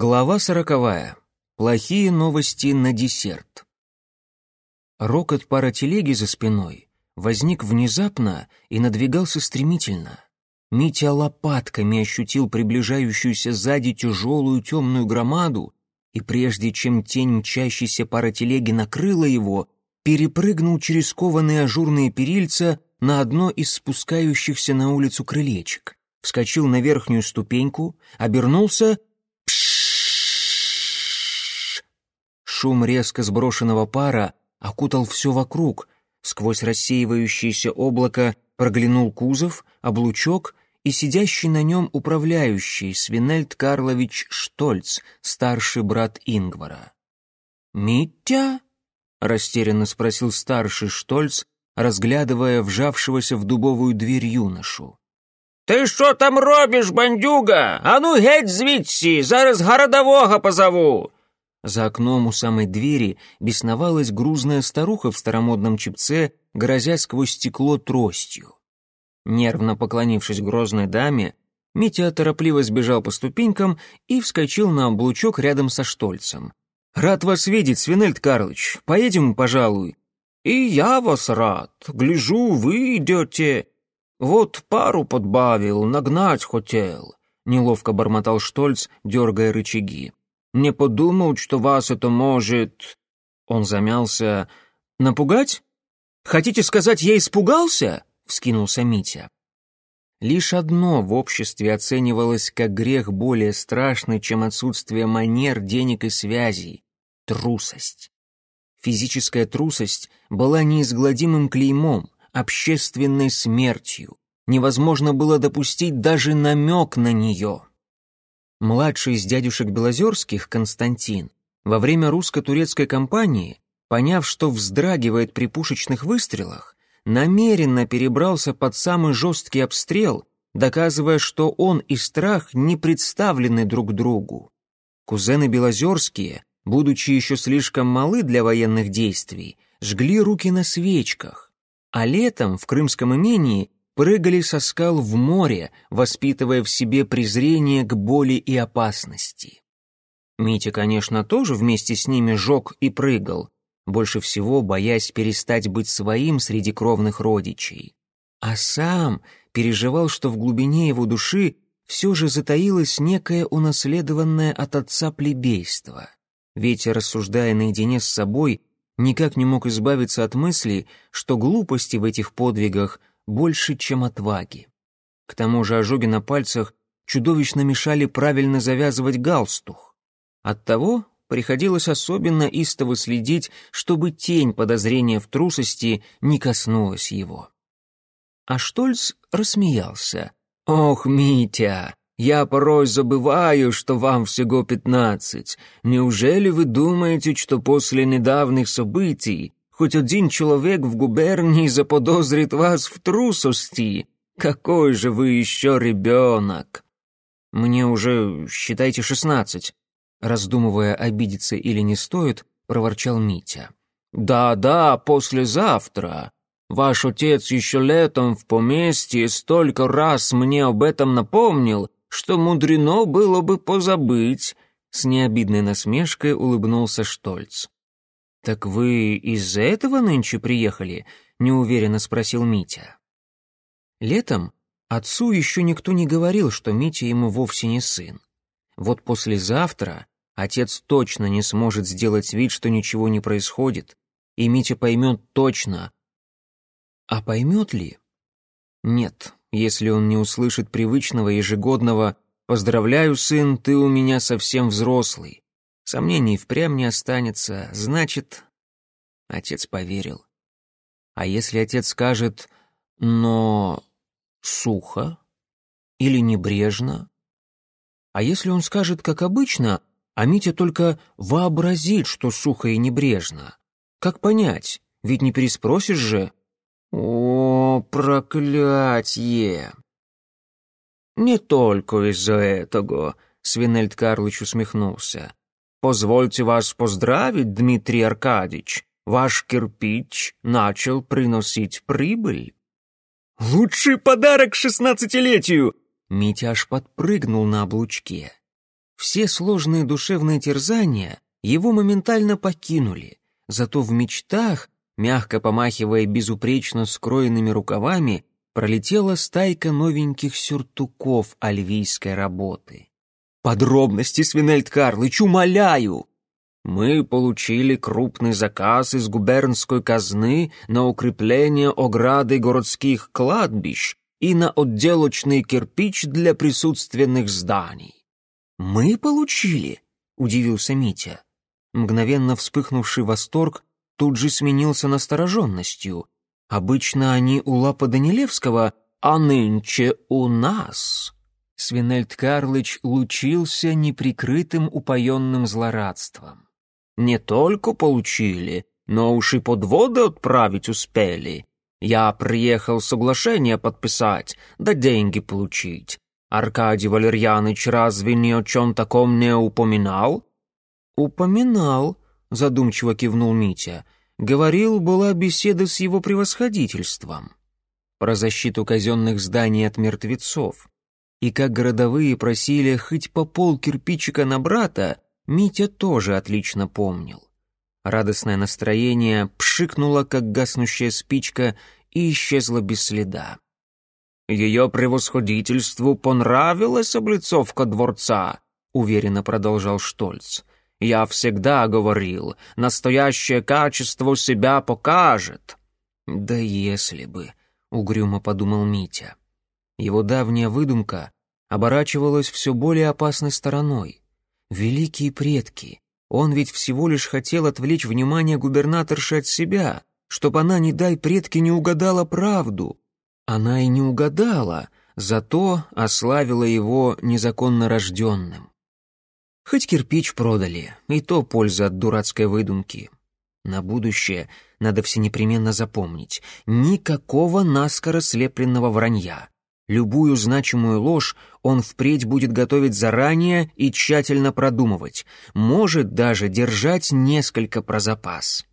Глава сороковая. Плохие новости на десерт. Рокот паротелеги за спиной возник внезапно и надвигался стремительно. Митя лопатками ощутил приближающуюся сзади тяжелую темную громаду, и прежде чем тень мчащейся паротелеги накрыла его, перепрыгнул через кованые ажурные перильца на одно из спускающихся на улицу крылечек, вскочил на верхнюю ступеньку, обернулся Шум резко сброшенного пара окутал все вокруг. Сквозь рассеивающееся облако проглянул кузов, облучок и сидящий на нем управляющий Свинельд Карлович Штольц, старший брат Ингвара. «Митя?» — растерянно спросил старший Штольц, разглядывая вжавшегося в дубовую дверь юношу. «Ти що там робиш, бандюга? Ану геть звідси, зараз городового позову!» За окном у самой двери бесновалась грузная старуха в старомодном чипце, грозя сквозь стекло тростью. Нервно поклонившись грозной даме, Митя торопливо сбежал по ступенькам и вскочил на облучок рядом со Штольцем. «Рад вас видеть, Свинельд Карлыч. Поедем, пожалуй». «И я вас рад. Гляжу, вы идете. Вот пару подбавил, нагнать хотел», — неловко бормотал Штольц, дергая рычаги. Не подумал, что вас это может...» Он замялся. «Напугать? Хотите сказать, я испугался?» — вскинулся Митя. Лишь одно в обществе оценивалось как грех более страшный, чем отсутствие манер, денег и связей — трусость. Физическая трусость была неизгладимым клеймом, общественной смертью. Невозможно было допустить даже намек на нее. Младший из дядюшек Белозерских, Константин, во время русско-турецкой кампании, поняв, что вздрагивает при пушечных выстрелах, намеренно перебрался под самый жесткий обстрел, доказывая, что он и страх не представлены друг другу. Кузены Белозерские, будучи еще слишком малы для военных действий, жгли руки на свечках, а летом в крымском имении прыгали со скал в море, воспитывая в себе презрение к боли и опасности. Митя, конечно, тоже вместе с ними жег и прыгал, больше всего боясь перестать быть своим среди кровных родичей. А сам переживал, что в глубине его души все же затаилось некое унаследованное от отца плебейство. Ведь, рассуждая наедине с собой, никак не мог избавиться от мысли, что глупости в этих подвигах больше, чем отваги. К тому же ожоги на пальцах чудовищно мешали правильно завязывать галстух. Оттого приходилось особенно истово следить, чтобы тень подозрения в трусости не коснулась его. А Штольц рассмеялся. «Ох, Митя, я порой забываю, что вам всего пятнадцать. Неужели вы думаете, что после недавних событий Хоть один человек в губернии заподозрит вас в трусости. Какой же вы еще ребенок!» «Мне уже, считайте, шестнадцать», — раздумывая, обидеться или не стоит, проворчал Митя. «Да-да, послезавтра. Ваш отец еще летом в поместье столько раз мне об этом напомнил, что мудрено было бы позабыть», — с необидной насмешкой улыбнулся Штольц. «Так вы из-за этого нынче приехали?» — неуверенно спросил Митя. Летом отцу еще никто не говорил, что Митя ему вовсе не сын. Вот послезавтра отец точно не сможет сделать вид, что ничего не происходит, и Митя поймет точно. А поймет ли? Нет, если он не услышит привычного ежегодного «Поздравляю, сын, ты у меня совсем взрослый», Сомнений впрямь не останется, значит, отец поверил. А если отец скажет «но сухо» или «небрежно»? А если он скажет, как обычно, а Митя только вообразит, что сухо и небрежно? Как понять? Ведь не переспросишь же. О, проклятье! Не только из-за этого, Свинельд Карлыч усмехнулся. Позвольте вас поздравить, Дмитрий Аркадьевич. Ваш кирпич начал приносить прибыль. Лучший подарок шестнадцатилетию! Митя аж подпрыгнул на облучке. Все сложные душевные терзания его моментально покинули, зато в мечтах, мягко помахивая безупречно скроенными рукавами, пролетела стайка новеньких сюртуков альвийской работы. «Подробности, Свинельд Карлыч, умоляю!» Мы получили крупный заказ из губернской казны на укрепление ограды городских кладбищ и на отделочный кирпич для присутственных зданий. «Мы получили?» — удивился Митя. Мгновенно вспыхнувший восторг тут же сменился настороженностью. Обычно они у Лапа Данилевского, а нынче у нас. Свинельд Карлыч лучился неприкрытым упоенным злорадством. Не только получили, но уж и подводы отправить успели. Я приехал соглашение подписать, да деньги получить. Аркадий Валерьяныч разве ни о чем таком не упоминал? Упоминал, задумчиво кивнул Митя. Говорил, была беседа с его превосходительством. Про защиту казенных зданий от мертвецов. И как городовые просили хоть по пол кирпичика на брата, Митя тоже отлично помнил. Радостное настроение пшикнуло, как гаснущая спичка, и исчезло без следа. «Ее превосходительству понравилась облицовка дворца», — уверенно продолжал Штольц. «Я всегда говорил, настоящее качество себя покажет». «Да если бы», — угрюмо подумал Митя. Его давняя выдумка оборачивалась все более опасной стороной. Великие предки, он ведь всего лишь хотел отвлечь внимание губернаторши от себя, чтобы она, не дай предки, не угадала правду. Она и не угадала, зато ославила его незаконно рожденным. Хоть кирпич продали, и то польза от дурацкой выдумки. На будущее надо все непременно запомнить. Никакого наскоро слепленного вранья. Любую значимую ложь он впредь будет готовить заранее и тщательно продумывать, может даже держать несколько про запас.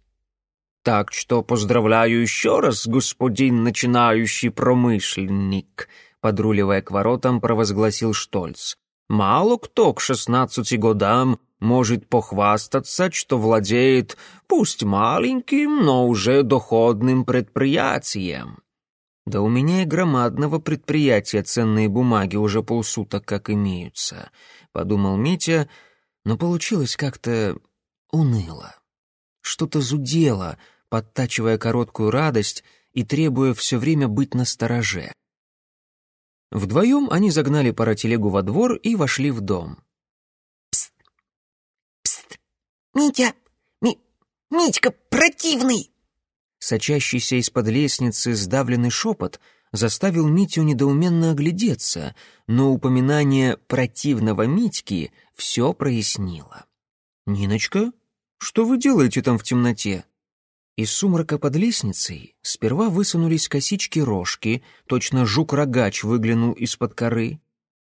Так что поздравляю еще раз, господин начинающий промышленник, подруливая к воротам, провозгласил Штольц. Мало кто к шестнадцати годам может похвастаться, что владеет, пусть маленьким, но уже доходным предприятием. Да у меня и громадного предприятия ценные бумаги уже полсуток как имеются, подумал Митя, но получилось как-то уныло. Что-то зудело, подтачивая короткую радость и требуя все время быть настороже. Вдвоем они загнали паротелегу во двор и вошли в дом. «Пст! Пст! Митя! Ми... Митька противный!» Сочащийся из-под лестницы сдавленный шепот заставил Митю недоуменно оглядеться, но упоминание противного Митьки все прояснило. «Ниночка, что вы делаете там в темноте?» Из сумрака под лестницей сперва высунулись косички-рожки, точно жук-рогач выглянул из-под коры,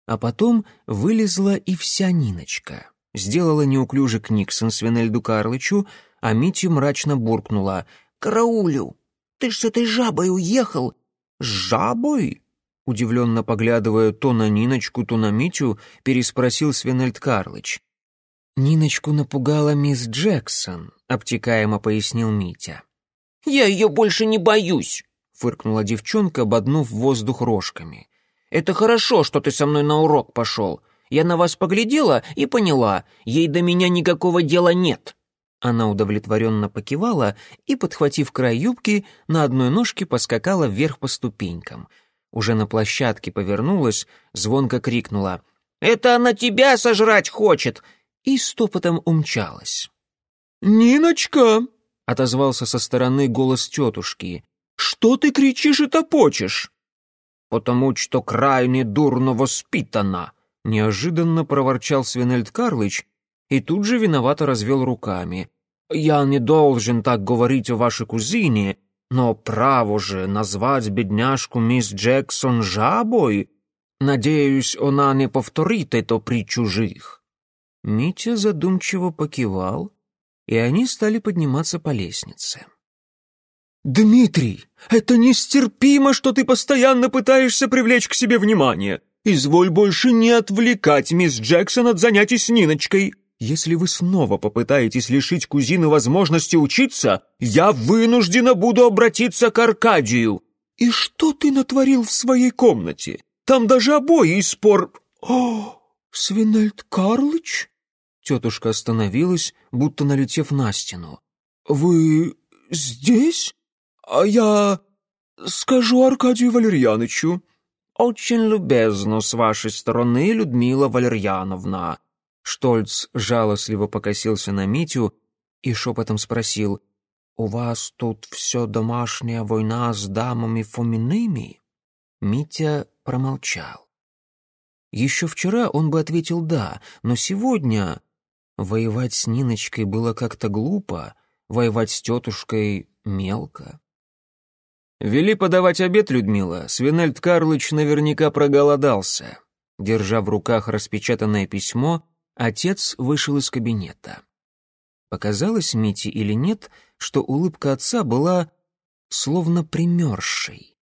а потом вылезла и вся Ниночка. Сделала неуклюжий Никсон Свинельду Карлычу, а Митю мрачно буркнула караулю. Ты ж с этой жабой уехал». «С жабой?» Удивленно поглядывая то на Ниночку, то на Митю, переспросил Свинельд Карлыч. «Ниночку напугала мисс Джексон», — обтекаемо пояснил Митя. «Я ее больше не боюсь», — фыркнула девчонка, ободнув воздух рожками. «Это хорошо, что ты со мной на урок пошел. Я на вас поглядела и поняла, ей до меня никакого дела нет». Она удовлетворенно покивала и, подхватив край юбки, на одной ножке поскакала вверх по ступенькам. Уже на площадке повернулась, звонко крикнула «Это она тебя сожрать хочет!» и стопотом умчалась. «Ниночка!» — отозвался со стороны голос тетушки. «Что ты кричишь и топочешь?» «Потому что крайне дурно воспитана!» — неожиданно проворчал Свинельд Карлыч и тут же виновато развел руками. «Я не должен так говорить о вашей кузине, но право же назвать бедняжку мисс Джексон жабой? Надеюсь, она не повторит это при чужих». Митя задумчиво покивал, и они стали подниматься по лестнице. «Дмитрий, это нестерпимо, что ты постоянно пытаешься привлечь к себе внимание. изволь больше не отвлекать мисс Джексон от занятий с Ниночкой. Если вы снова попытаетесь лишить кузины возможности учиться, я вынуждена буду обратиться к Аркадию. И что ты натворил в своей комнате? Там даже обои из спор... О, Свинельд Карлыч? Тетушка остановилась, будто налетев на стену. «Вы здесь? А я скажу Аркадию Валерьянычу». «Очень любезно с вашей стороны, Людмила Валерьяновна», Штольц жалостливо покосился на Митю и шепотом спросил, «У вас тут все домашняя война с дамами Фомиными?» Митя промолчал. Еще вчера он бы ответил «да», но сегодня воевать с Ниночкой было как-то глупо, воевать с тетушкой мелко. «Вели подавать обед, Людмила. Свинельд Карлыч наверняка проголодался». Держа в руках распечатанное письмо, Отец вышел из кабинета. Показалось Мите или нет, что улыбка отца была словно примерзшей.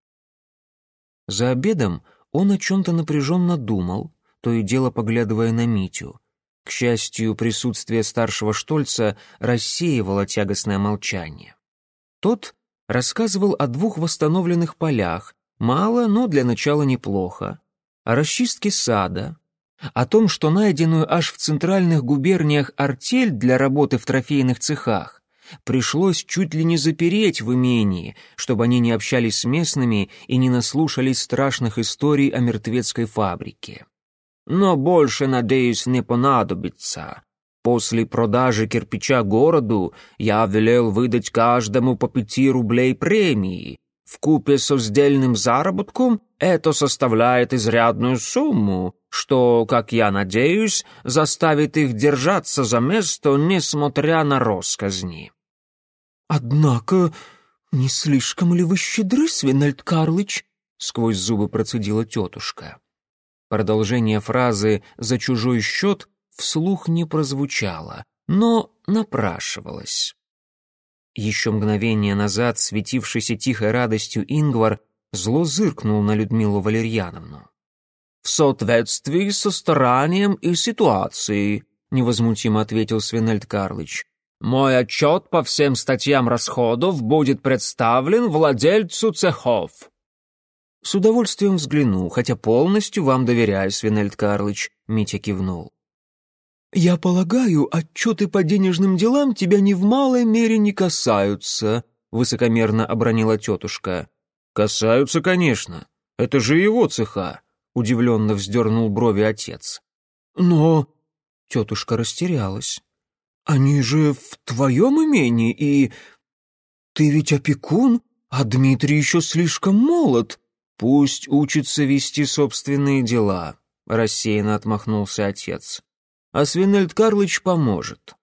За обедом он о чем-то напряженно думал, то и дело поглядывая на Митю. К счастью, присутствие старшего Штольца рассеивало тягостное молчание. Тот рассказывал о двух восстановленных полях, мало, но для начала неплохо, о расчистке сада, о том, что найденную аж в центральных губерниях артель для работы в трофейных цехах пришлось чуть ли не запереть в имении, чтобы они не общались с местными и не наслушались страшных историй о мертвецкой фабрике. Но больше, надеюсь, не понадобится. После продажи кирпича городу я велел выдать каждому по пяти рублей премии, в купе со сдельным заработком это составляет изрядную сумму, что, как я надеюсь, заставит их держаться за место, несмотря на росказни. «Однако, не слишком ли вы щедры, Свинельд Карлыч?» — сквозь зубы процедила тетушка. Продолжение фразы «за чужой счет» вслух не прозвучало, но напрашивалось. Еще мгновение назад светившийся тихой радостью Ингвар зло зыркнул на Людмилу Валерьяновну. «В соответствии со старанием и ситуацией», — невозмутимо ответил Свинельд Карлыч. «Мой отчет по всем статьям расходов будет представлен владельцу цехов». «С удовольствием взгляну, хотя полностью вам доверяю, Свинельд Карлыч», — Митя кивнул. «Я полагаю, отчеты по денежным делам тебя ни в малой мере не касаются», — высокомерно обронила тетушка. «Касаются, конечно. Это же его цеха», — удивленно вздернул брови отец. «Но...» — тетушка растерялась. «Они же в твоем имении, и... Ты ведь опекун, а Дмитрий еще слишком молод. Пусть учится вести собственные дела», — рассеянно отмахнулся отец а Свинельд Карлыч поможет.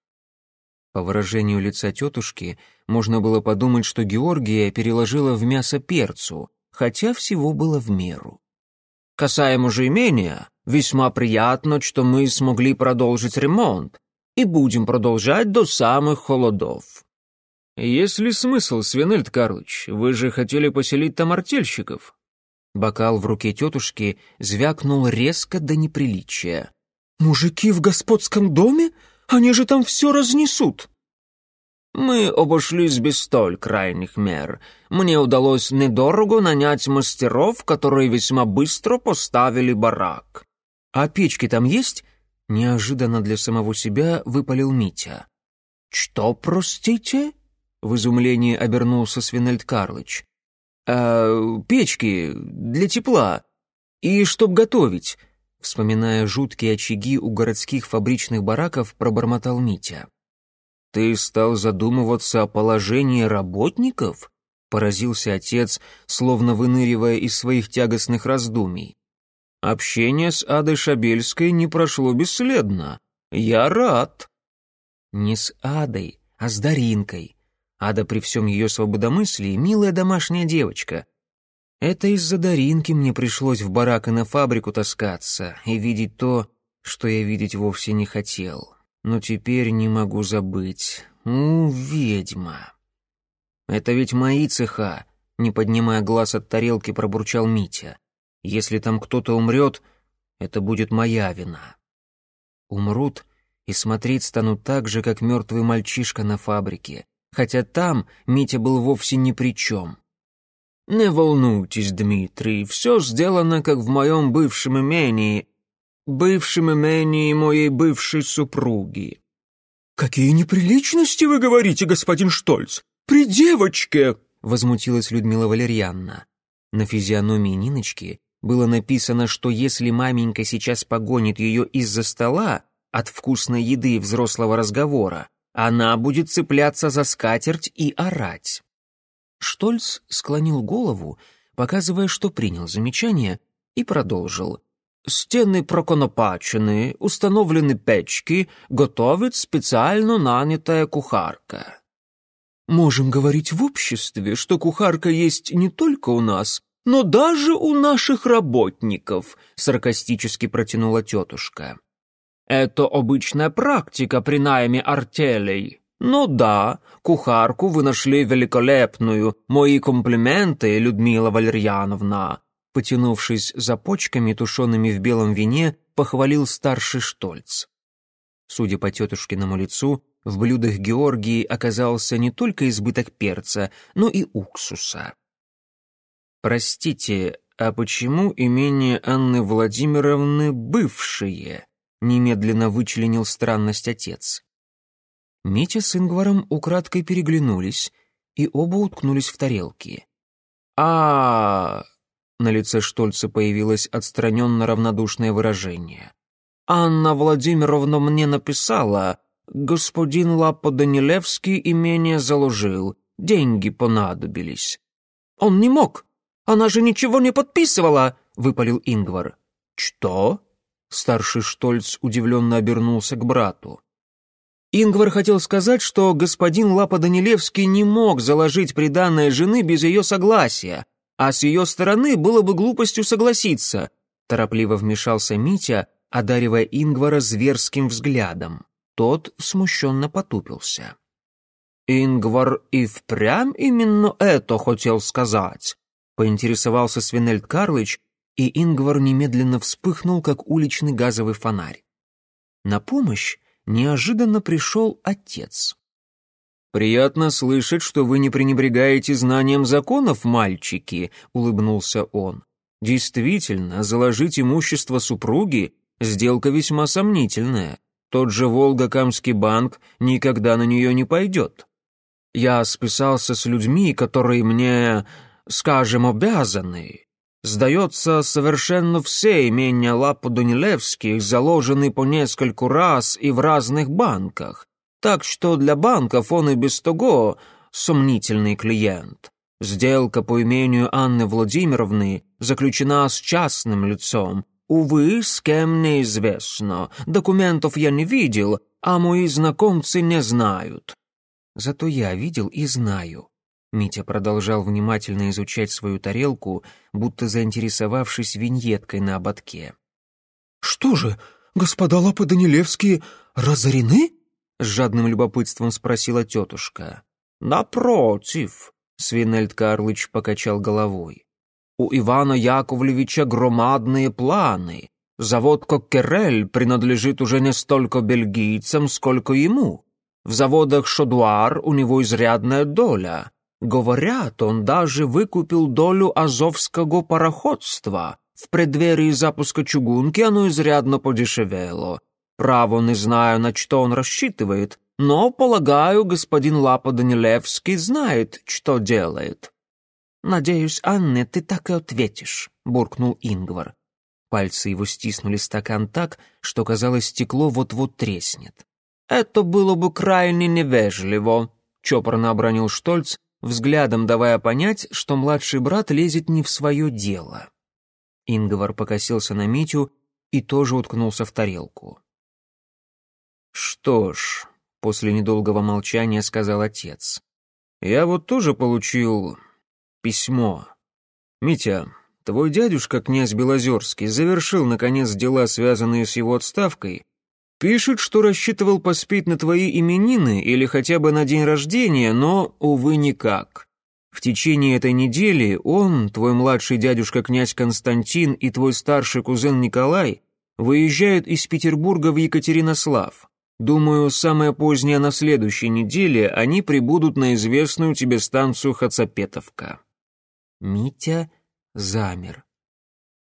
По выражению лица тетушки можно было подумать, что Георгия переложила в мясо перцу, хотя всего было в меру. «Касаемо же имения, весьма приятно, что мы смогли продолжить ремонт и будем продолжать до самых холодов». «Есть ли смысл, Свинельд Карлыч? Вы же хотели поселить там артельщиков?» Бокал в руке тетушки звякнул резко до неприличия. «Мужики в господском доме? Они же там все разнесут!» «Мы обошлись без столь крайних мер. Мне удалось недорого нанять мастеров, которые весьма быстро поставили барак». «А печки там есть?» — неожиданно для самого себя выпалил Митя. «Что, простите?» — в изумлении обернулся Свинельд Карлыч. «Э, «Печки для тепла. И чтоб готовить. Вспоминая жуткие очаги у городских фабричных бараков, пробормотал Митя. «Ты стал задумываться о положении работников?» — поразился отец, словно выныривая из своих тягостных раздумий. «Общение с Адой Шабельской не прошло бесследно. Я рад». «Не с Адой, а с Даринкой. Ада при всем ее свободомыслии милая домашняя девочка, это из-за Даринки мне пришлось в барак и на фабрику таскаться и видеть то, что я видеть вовсе не хотел. Но теперь не могу забыть. У, ведьма. Это ведь мои цеха, не поднимая глаз от тарелки, пробурчал Митя. Если там кто-то умрет, это будет моя вина. Умрут и смотреть станут так же, как мертвый мальчишка на фабрике, хотя там Митя был вовсе ни при чем. «Не волнуйтесь, Дмитрий, все сделано, как в моем бывшем имении, бывшем имении моей бывшей супруги». «Какие неприличности вы говорите, господин Штольц! При девочке!» — возмутилась Людмила Валерьянна. На физиономии Ниночки было написано, что если маменька сейчас погонит ее из-за стола от вкусной еды и взрослого разговора, она будет цепляться за скатерть и орать. Штольц склонил голову, показывая, что принял замечание, и продолжил. «Стены проконопачены, установлены печки, готовит специально нанятая кухарка». «Можем говорить в обществе, что кухарка есть не только у нас, но даже у наших работников», — саркастически протянула тетушка. «Это обычная практика при найме артелей», «Ну да, кухарку вы нашли великолепную. Мои комплименты, Людмила Валерьяновна». Потянувшись за почками, тушеными в белом вине, похвалил старший Штольц. Судя по тетушкиному лицу, в блюдах Георгии оказался не только избыток перца, но и уксуса. «Простите, а почему имение Анны Владимировны бывшие?» Немедленно вычленил странность отец. Митя с Ингваром украдкой переглянулись, и оба уткнулись в тарелки. а На лице Штольца появилось отстраненно равнодушное выражение. «Анна Владимировна мне написала, господин Лапо Данилевский имение заложил, деньги понадобились». «Он не мог, она же ничего не подписывала», — выпалил Ингвар. «Что?» — старший Штольц удивленно обернулся к брату. Ингвар хотел сказать, что господин Лапа Данилевский не мог заложить приданное жены без ее согласия, а с ее стороны было бы глупостью согласиться. Торопливо вмешался Митя, одаривая Ингвара зверским взглядом. Тот смущенно потупился. «Ингвар и впрямь именно это хотел сказать», — поинтересовался Свинельд Карлыч, и Ингвар немедленно вспыхнул, как уличный газовый фонарь. На помощь неожиданно пришел отец. «Приятно слышать, что вы не пренебрегаете знанием законов, мальчики», — улыбнулся он. «Действительно, заложить имущество супруги — сделка весьма сомнительная. Тот же Волгокамский банк никогда на нее не пойдет. Я списался с людьми, которые мне, скажем, обязаны, Сдается, совершенно все имения Лапу Данилевских заложены по нескольку раз и в разных банках, так что для банков он и без того сомнительный клиент. Сделка по имению Анны Владимировны заключена с частным лицом. Увы, с кем неизвестно. Документов я не видел, а мои знакомцы не знают. Зато я видел и знаю. Митя продолжал внимательно изучать свою тарелку, будто заинтересовавшись виньеткой на ободке. «Что же, господа Лапы Данилевские разорены?» — с жадным любопытством спросила тетушка. «Напротив», — Свинельд Карлыч покачал головой. «У Ивана Яковлевича громадные планы. Завод Коккерель принадлежит уже не столько бельгийцам, сколько ему. В заводах Шодуар у него изрядная доля. Говорят, он даже выкупил долю азовского пароходства. В преддверии запуска чугунки оно изрядно подешевело. Право не знаю, на что он рассчитывает, но, полагаю, господин Лапа Данилевский знает, что делает. «Надеюсь, Анне, ты так и ответишь», — буркнул Ингвар. Пальцы его стиснули стакан так, что, казалось, стекло вот-вот треснет. «Это было бы крайне невежливо», — чопорно обронил Штольц, взглядом давая понять, что младший брат лезет не в свое дело. Ингвар покосился на Митю и тоже уткнулся в тарелку. «Что ж», — после недолгого молчания сказал отец, — «я вот тоже получил письмо. Митя, твой дядюшка, князь Белозерский, завершил, наконец, дела, связанные с его отставкой, Пишет, что рассчитывал поспеть на твои именины или хотя бы на день рождения, но, увы, никак. В течение этой недели он, твой младший дядюшка князь Константин и твой старший кузен Николай выезжают из Петербурга в Екатеринослав. Думаю, самое позднее на следующей неделе они прибудут на известную тебе станцию Хацапетовка». Митя замер,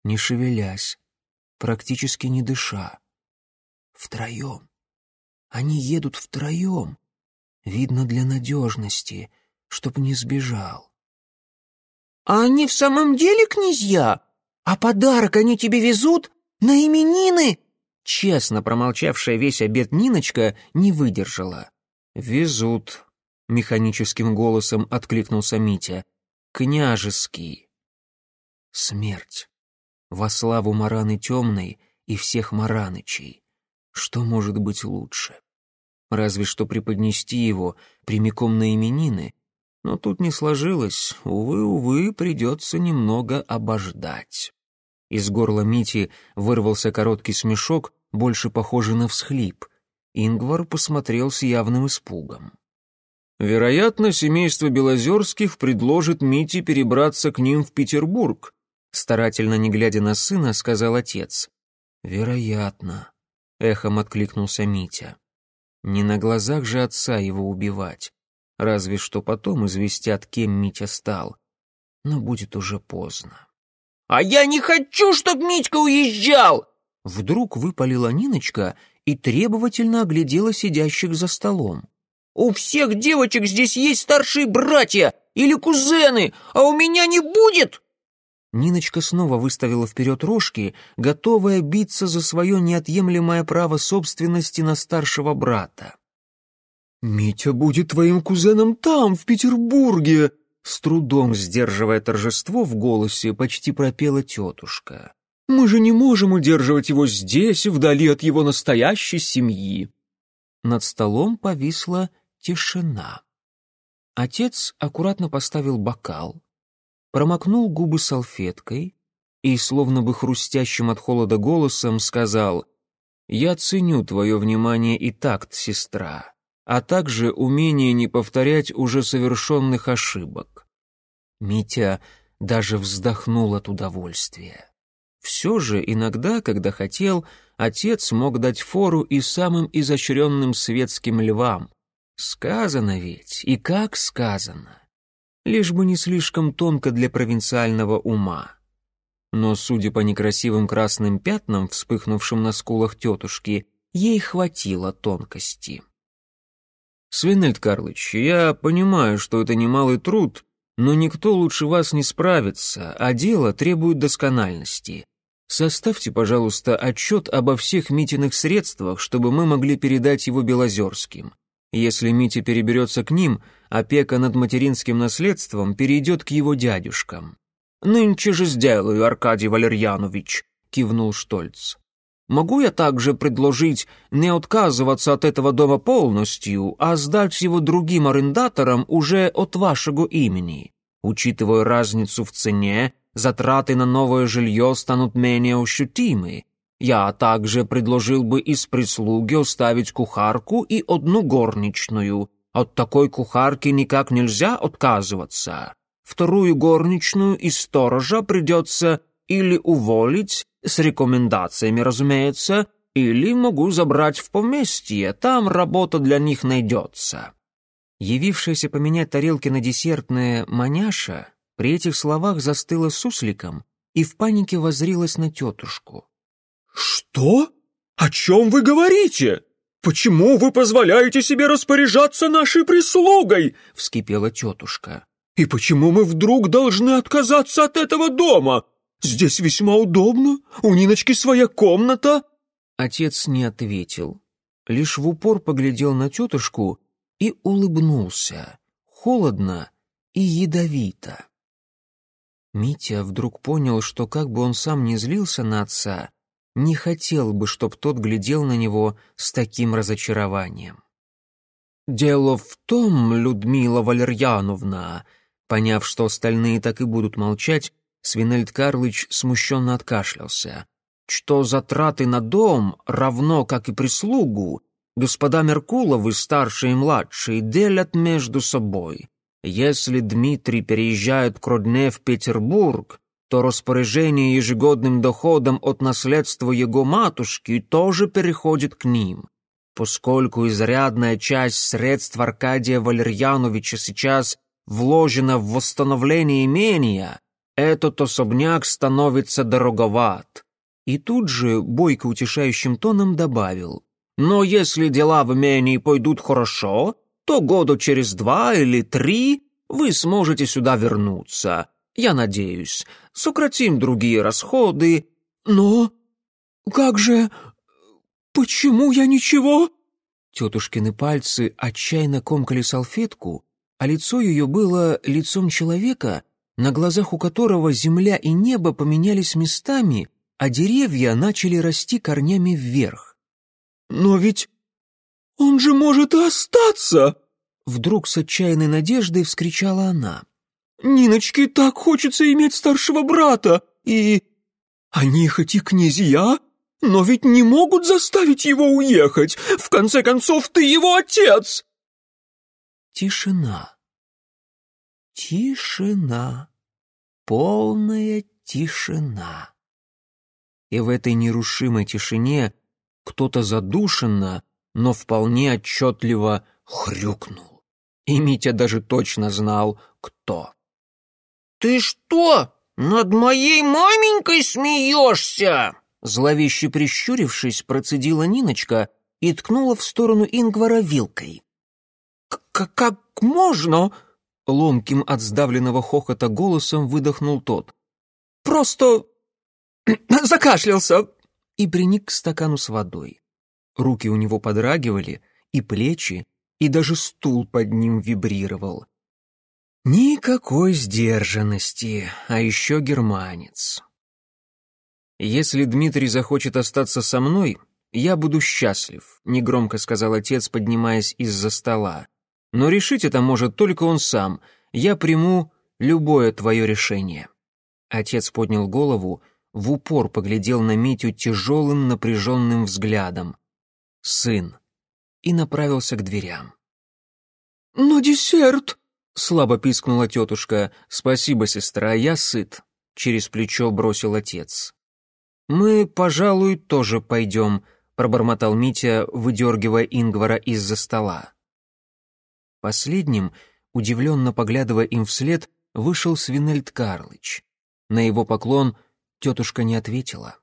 не шевелясь, практически не дыша. Втроем. Они едут втроем. Видно, для надежности, чтоб не сбежал. «А они в самом деле князья? А подарок они тебе везут на именины?» Честно промолчавшая весь обед Ниночка не выдержала. «Везут», — механическим голосом откликнулся Митя. «Княжеский». Смерть. Во славу Мараны Темной и всех Маранычей. Что может быть лучше? Разве что преподнести его прямиком на именины, но тут не сложилось, увы, увы, придется немного обождать. Из горла Мити вырвался короткий смешок, больше похожий на всхлип. Ингвар посмотрел с явным испугом. «Вероятно, семейство Белозерских предложит Мите перебраться к ним в Петербург», старательно не глядя на сына, сказал отец. «Вероятно», — эхом откликнулся Митя. «Не на глазах же отца его убивать, разве что потом известят, кем Митя стал, но будет уже поздно». «А я не хочу, чтобы Митька уезжал!» Вдруг выпалила Ниночка и требовательно оглядела сидящих за столом. «У всех девочек здесь есть старшие братья или кузены, а у меня не будет!» Ниночка снова выставила вперед рожки, готовая биться за свое неотъемлемое право собственности на старшего брата. «Митя будет твоим кузеном там, в Петербурге!» С трудом сдерживая торжество в голосе, почти пропела тетушка. «Мы же не можем удерживать его здесь, вдали от его настоящей семьи». Над столом повисла тишина. Отец аккуратно поставил бокал, промокнул губы салфеткой и, словно бы хрустящим от холода голосом, сказал «Я ценю твое внимание и такт, сестра а также умение не повторять уже совершенных ошибок. Митя даже вздохнул от удовольствия. Все же иногда, когда хотел, отец мог дать фору и самым изощренным светским львам. Сказано ведь, и как сказано. Лишь бы не слишком тонко для провинциального ума. Но, судя по некрасивым красным пятнам, вспыхнувшим на скулах тетушки, ей хватило тонкости. «Свинельд Карлыч, я понимаю, что это немалый труд, но никто лучше вас не справится, а дело требует доскональности. Составьте, пожалуйста, отчет обо всех Митиных средствах, чтобы мы могли передать его Белозерским. Если Митя переберется к ним, опека над материнским наследством перейдет к его дядюшкам». «Нынче же сделаю, Аркадий Валерьянович», — кивнул Штольц. Могу я также предложить не отказываться от этого дома полностью, а сдать его другим арендаторам уже от вашего имени? Учитывая разницу в цене, затраты на новое жилье станут менее ощутимы. Я также предложил бы из прислуги оставить кухарку и одну горничную. От такой кухарки никак нельзя отказываться. Вторую горничную и сторожа придется или уволить, с рекомендациями, разумеется, или могу забрать в поместье, там работа для них найдется». Явившаяся поменять тарелки на десертные маняша при этих словах застыла сусликом и в панике возрилась на тетушку. «Что? О чем вы говорите? Почему вы позволяете себе распоряжаться нашей прислугой?» — вскипела тетушка. «И почему мы вдруг должны отказаться от этого дома? Здесь весьма удобно, у Ниночки своя комната». Отец не ответил, лишь в упор поглядел на тетушку и улыбнулся, холодно и ядовито. Митя вдруг понял, что как бы он сам не злился на отца, не хотел бы, чтоб тот глядел на него с таким разочарованием. «Дело в том, Людмила Валерьяновна», поняв, что остальные так и будут молчать, Свинельд Карлыч смущенно откашлялся. «Что затраты на дом, равно как и прислугу, господа Меркуловы, старшие и младшие, делят между собой. Если Дмитрий переезжает к родне в Петербург, то распоряжение ежегодным доходом от наследства его матушки тоже переходит к ним. Поскольку изрядная часть средств Аркадия Валерьяновича сейчас вложена в восстановление имения, этот особняк становится дороговат. И тут же Бойко утешающим тоном добавил, «Но если дела в имении пойдут хорошо, то года через два или три вы сможете сюда вернуться. Я надеюсь, сократим другие расходы. Но как же... Почему я ничего? Тетушкины пальцы отчаянно комкали салфетку, а лицо ее было лицом человека, на глазах у которого земля и небо поменялись местами, а деревья начали расти корнями вверх. «Но ведь он же может и остаться!» Вдруг с отчаянной надеждой вскричала она. «Ниночке так хочется иметь старшего брата, и... Они хоть и князья, но ведь не могут заставить его уехать. В конце концов, ты его отец!» Тишина. Тишина. Полная тишина. И в этой нерушимой тишине кто-то задушенно, но вполне отчетливо хрюкнул. И Митя даже точно знал, кто. «Ты что, над моей маменькой смеешься?» Зловеще прищурившись, процедила Ниночка и ткнула в сторону Ингвара вилкой. «Как можно?» — ломким от сдавленного хохота голосом выдохнул тот. «Просто закашлялся!» И приник к стакану с водой. Руки у него подрагивали, и плечи, и даже стул под ним вибрировал. Никакой сдержанности, а еще германец. «Если Дмитрий захочет остаться со мной, я буду счастлив», — негромко сказал отец, поднимаясь из-за стола. «Но решить это может только он сам. Я приму любое твое решение». Отец поднял голову, в упор поглядел на Митю тяжелым напряженным взглядом. «Сын», и направился к дверям. «Но десерт!» — слабо пискнула тетушка. «Спасибо, сестра, я сыт», — через плечо бросил отец. «Мы, пожалуй, тоже пойдем», — пробормотал Митя, выдергивая Ингвара из-за стола. Последним, удивленно поглядывая им вслед, вышел Свинельд Карлыч. На его поклон тетушка не ответила.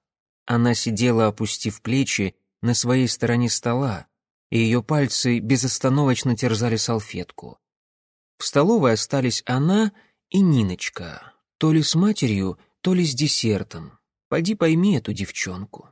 Она сидела, опустив плечи, на своей стороне стола, и ее пальцы безостановочно терзали салфетку. В столовой остались она и Ниночка, то ли с матерью, то ли с десертом. Пойди пойми эту девчонку.